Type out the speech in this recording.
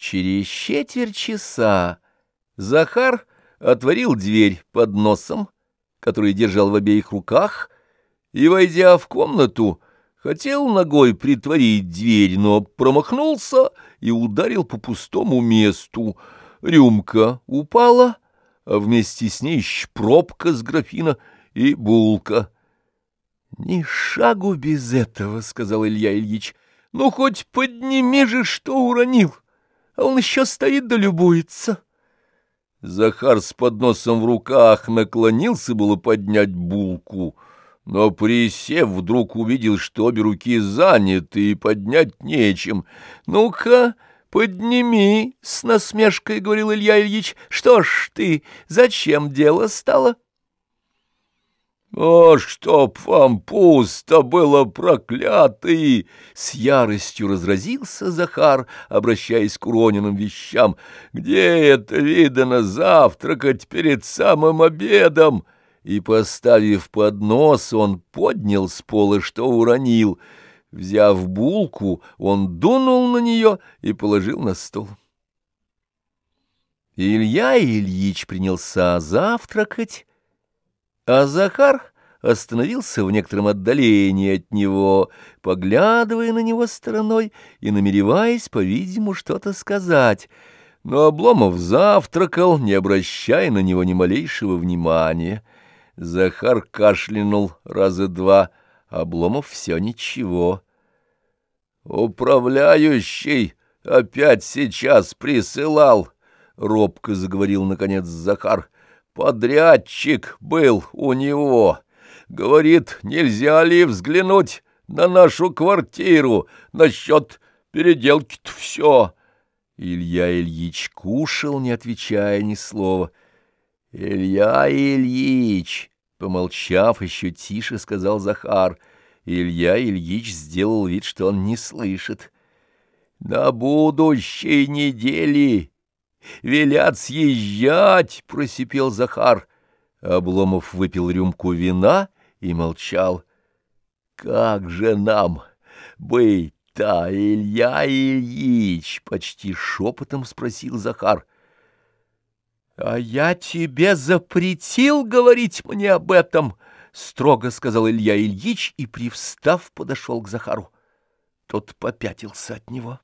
Через четверть часа Захар отворил дверь под носом, который держал в обеих руках, и, войдя в комнату, хотел ногой притворить дверь, но промахнулся и ударил по пустому месту. Рюмка упала, а вместе с ней пробка с графина и булка. — Ни шагу без этого, — сказал Илья Ильич. — Ну, хоть подними же, что уронил, а он еще стоит да любуется. Захар с подносом в руках наклонился было поднять булку, но, присев, вдруг увидел, что обе руки заняты и поднять нечем. «Ну-ка, подними!» — с насмешкой говорил Илья Ильич. «Что ж ты, зачем дело стало?» «О, чтоб вам пусто было, проклятый!» С яростью разразился Захар, обращаясь к уроненным вещам. «Где это видано завтракать перед самым обедом?» И, поставив поднос, он поднял с пола, что уронил. Взяв булку, он дунул на нее и положил на стол. Илья Ильич принялся завтракать, а Захар остановился в некотором отдалении от него, поглядывая на него стороной и намереваясь, по-видимому, что-то сказать. Но Обломов завтракал, не обращая на него ни малейшего внимания. Захар кашлянул раза два, Обломов все ничего. «Управляющий опять сейчас присылал», — робко заговорил, наконец, Захар, — Подрядчик был у него. Говорит, нельзя ли взглянуть на нашу квартиру насчет переделки-то все. Илья Ильич кушал, не отвечая ни слова. Илья Ильич, помолчав еще тише, сказал Захар. Илья Ильич сделал вид, что он не слышит. На будущей неделе велят съезжать, — просипел Захар. Обломов выпил рюмку вина и молчал. — Как же нам быть-то, Илья Ильич? — почти шепотом спросил Захар. — А я тебе запретил говорить мне об этом, — строго сказал Илья Ильич и, привстав, подошел к Захару. Тот попятился от него.